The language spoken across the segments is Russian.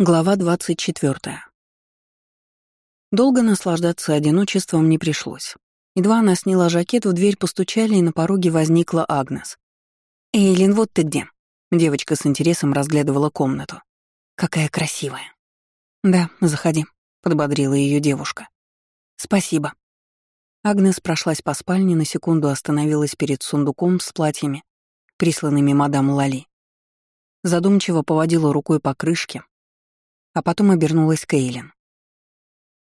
Глава 24. Долго наслаждаться одиночеством не пришлось. Едва она сняла жакет, в дверь постучали, и на пороге возникла Агнес. «Эйлин, вот ты где?» Девочка с интересом разглядывала комнату. «Какая красивая». «Да, заходи», — подбодрила ее девушка. «Спасибо». Агнес прошлась по спальне, на секунду остановилась перед сундуком с платьями, присланными мадам Лали. Задумчиво поводила рукой по крышке, а потом обернулась к Эйлин.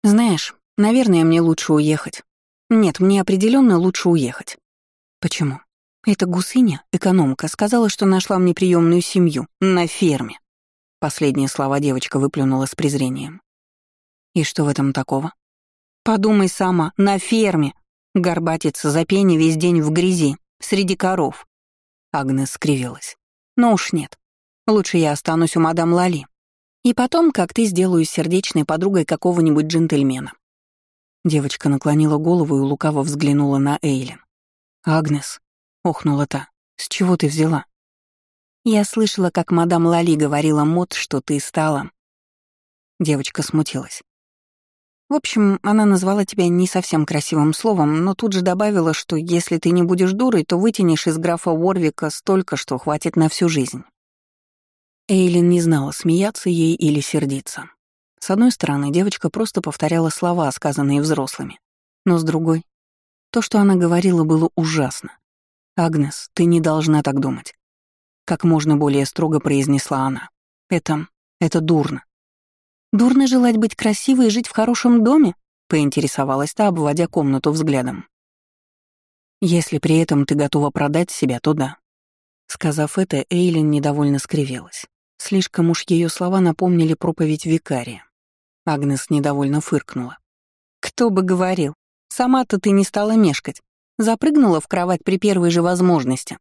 «Знаешь, наверное, мне лучше уехать. Нет, мне определенно лучше уехать». «Почему?» «Эта гусыня, экономка, сказала, что нашла мне приемную семью на ферме». Последние слова девочка выплюнула с презрением. «И что в этом такого?» «Подумай сама, на ферме. Горбатиться за пени весь день в грязи, среди коров». Агнес скривилась. «Но уж нет. Лучше я останусь у мадам Лали. И потом, как ты сделаю сердечной подругой какого-нибудь джентльмена. Девочка наклонила голову и лукаво взглянула на Эйлин. «Агнес», — охнула та, — «с чего ты взяла?» «Я слышала, как мадам Лали говорила Мот, что ты стала...» Девочка смутилась. В общем, она назвала тебя не совсем красивым словом, но тут же добавила, что если ты не будешь дурой, то вытянешь из графа Уорвика столько, что хватит на всю жизнь. Эйлин не знала, смеяться ей или сердиться. С одной стороны, девочка просто повторяла слова, сказанные взрослыми. Но с другой, то, что она говорила, было ужасно. «Агнес, ты не должна так думать», — как можно более строго произнесла она. «Это... это дурно». «Дурно желать быть красивой и жить в хорошем доме?» — поинтересовалась та, обводя комнату взглядом. «Если при этом ты готова продать себя, то да». Сказав это, Эйлин недовольно скривилась. Слишком уж ее слова напомнили проповедь викария. Агнес недовольно фыркнула. «Кто бы говорил, сама-то ты не стала мешкать. Запрыгнула в кровать при первой же возможности».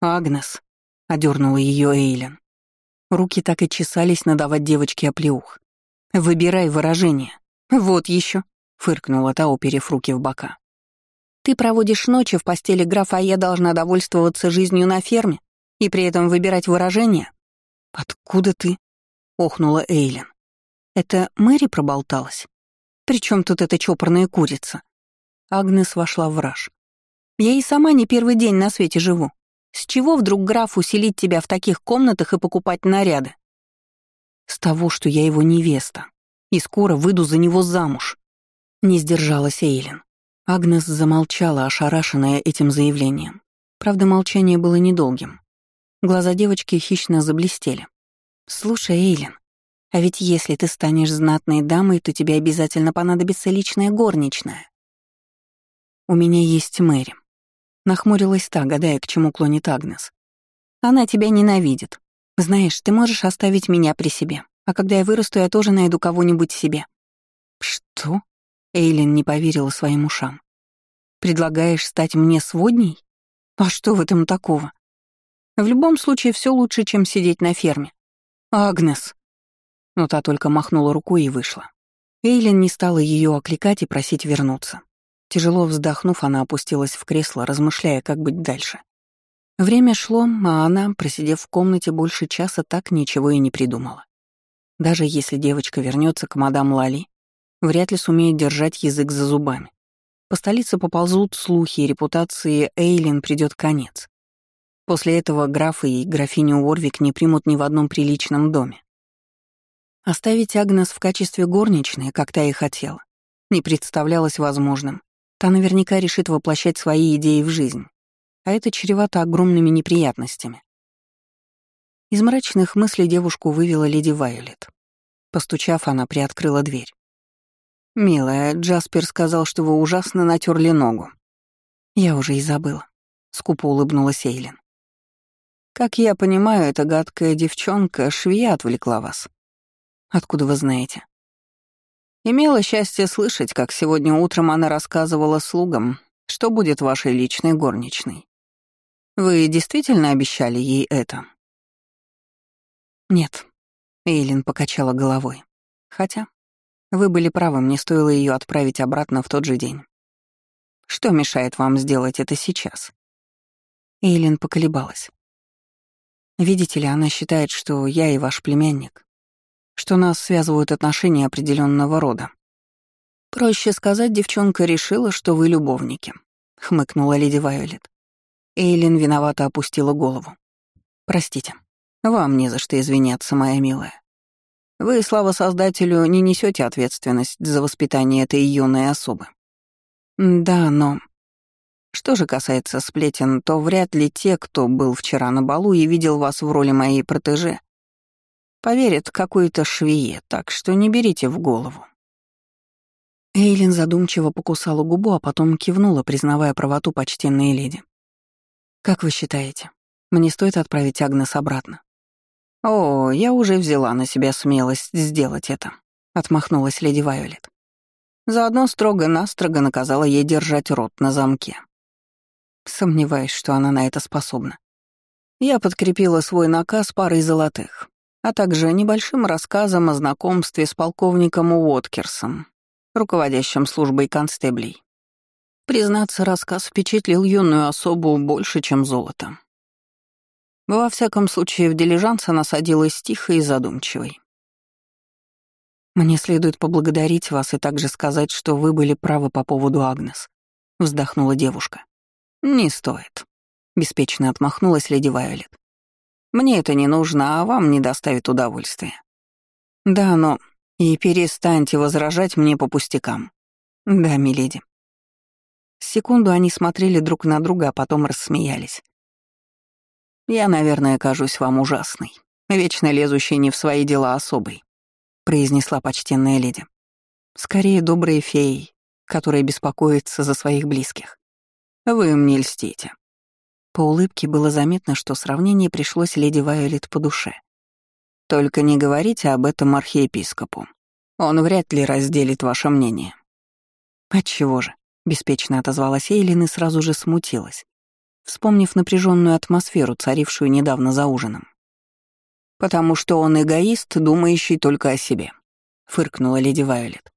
«Агнес», — одернула ее Эйлен. Руки так и чесались надавать девочке оплеух. «Выбирай выражение». «Вот еще», — фыркнула та, уперев руки в бока. «Ты проводишь ночи в постели графа, а я должна довольствоваться жизнью на ферме и при этом выбирать выражение?» «Откуда ты?» — охнула Эйлин. «Это Мэри проболталась? Причем тут эта чопорная курица?» Агнес вошла в раж. «Я и сама не первый день на свете живу. С чего вдруг граф усилить тебя в таких комнатах и покупать наряды?» «С того, что я его невеста, и скоро выйду за него замуж», — не сдержалась Эйлин. Агнес замолчала, ошарашенная этим заявлением. Правда, молчание было недолгим. Глаза девочки хищно заблестели. «Слушай, Эйлин, а ведь если ты станешь знатной дамой, то тебе обязательно понадобится личная горничная». «У меня есть Мэри», — нахмурилась та, гадая, к чему клонит Агнес. «Она тебя ненавидит. Знаешь, ты можешь оставить меня при себе, а когда я вырасту, я тоже найду кого-нибудь себе». «Что?» — Эйлин не поверила своим ушам. «Предлагаешь стать мне сводней? А что в этом такого? В любом случае, все лучше, чем сидеть на ферме. «Агнес!» Но та только махнула рукой и вышла. Эйлин не стала ее окликать и просить вернуться. Тяжело вздохнув, она опустилась в кресло, размышляя, как быть дальше. Время шло, а она, просидев в комнате больше часа, так ничего и не придумала. Даже если девочка вернется к мадам Лали, вряд ли сумеет держать язык за зубами. По столице поползут слухи, и репутации Эйлин придет конец. После этого графы и графиню Уорвик не примут ни в одном приличном доме. Оставить Агнес в качестве горничной, как та и хотела, не представлялось возможным. Та наверняка решит воплощать свои идеи в жизнь, а это чревато огромными неприятностями. Из мрачных мыслей девушку вывела леди Вайолет. Постучав, она приоткрыла дверь. «Милая, Джаспер сказал, что вы ужасно натерли ногу». «Я уже и забыла», — скупо улыбнулась Эйлин. Как я понимаю, эта гадкая девчонка швея отвлекла вас. Откуда вы знаете? Имела счастье слышать, как сегодня утром она рассказывала слугам, что будет вашей личной горничной. Вы действительно обещали ей это? Нет. Эйлин покачала головой. Хотя, вы были правы, мне стоило ее отправить обратно в тот же день. Что мешает вам сделать это сейчас? Эйлин поколебалась. Видите ли, она считает, что я и ваш племянник, что нас связывают отношения определенного рода. Проще сказать, девчонка решила, что вы любовники, хмыкнула леди Вайолет. Эйлин виновато опустила голову. Простите, вам не за что извиняться, моя милая. Вы, слава создателю, не несете ответственность за воспитание этой юной особы. Да, но... Что же касается сплетен, то вряд ли те, кто был вчера на балу и видел вас в роли моей протеже, поверят какой-то швее, так что не берите в голову. Эйлин задумчиво покусала губу, а потом кивнула, признавая правоту почтенной леди. «Как вы считаете, мне стоит отправить Агнес обратно?» «О, я уже взяла на себя смелость сделать это», — отмахнулась леди Вайолет. Заодно строго-настрого наказала ей держать рот на замке. Сомневаюсь, что она на это способна. Я подкрепила свой наказ парой золотых, а также небольшим рассказом о знакомстве с полковником Уоткерсом, руководящим службой констеблей. Признаться, рассказ впечатлил юную особу больше, чем золото. Во всяком случае, в дилижанс она садилась тихой и задумчивой. «Мне следует поблагодарить вас и также сказать, что вы были правы по поводу Агнес», — вздохнула девушка. «Не стоит», — беспечно отмахнулась леди Вайолет. «Мне это не нужно, а вам не доставит удовольствия». «Да, но и перестаньте возражать мне по пустякам. Да, миледи. Секунду они смотрели друг на друга, а потом рассмеялись. Я, наверное, кажусь вам ужасной, вечно лезущей не в свои дела особой, произнесла почтенная леди. Скорее, добрые феи, которые беспокоятся за своих близких. Вы мне льстите. По улыбке было заметно, что сравнение пришлось леди Вайолет по душе. Только не говорите об этом архиепископу. Он вряд ли разделит ваше мнение. Отчего же? Беспечно отозвалась Эйлин и сразу же смутилась, вспомнив напряженную атмосферу, царившую недавно за ужином. «Потому что он эгоист, думающий только о себе», — фыркнула леди Вайолет.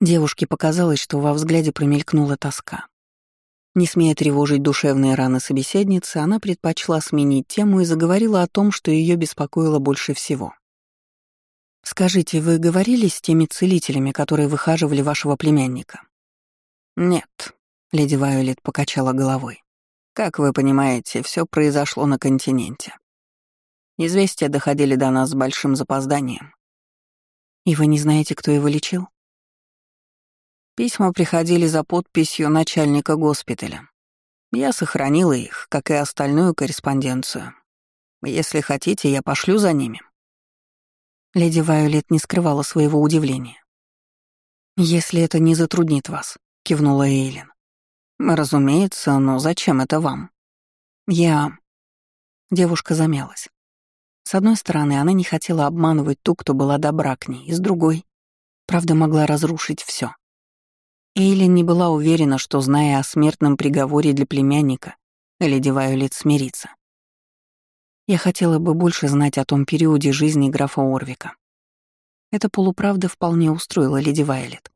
Девушке показалось, что во взгляде промелькнула тоска. Не смея тревожить душевные раны собеседницы, она предпочла сменить тему и заговорила о том, что ее беспокоило больше всего. «Скажите, вы говорили с теми целителями, которые выхаживали вашего племянника?» «Нет», — леди Вайолет покачала головой. «Как вы понимаете, все произошло на континенте. Известия доходили до нас с большим запозданием. И вы не знаете, кто его лечил?» Письма приходили за подписью начальника госпиталя. Я сохранила их, как и остальную корреспонденцию. Если хотите, я пошлю за ними». Леди Вайолет не скрывала своего удивления. «Если это не затруднит вас», — кивнула Эйлин. «Разумеется, но зачем это вам?» «Я...» Девушка замялась. С одной стороны, она не хотела обманывать ту, кто была добра к ней, и с другой, правда могла разрушить все. Эйлин не была уверена, что, зная о смертном приговоре для племянника, леди Вайолет смирится. Я хотела бы больше знать о том периоде жизни графа Орвика. Эта полуправда вполне устроила леди Вайолет.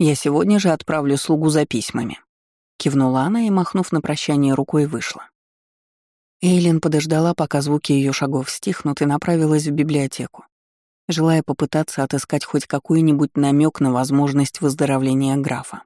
«Я сегодня же отправлю слугу за письмами», — кивнула она и, махнув на прощание рукой, вышла. Эйлин подождала, пока звуки ее шагов стихнут, и направилась в библиотеку желая попытаться отыскать хоть какой-нибудь намек на возможность выздоровления графа.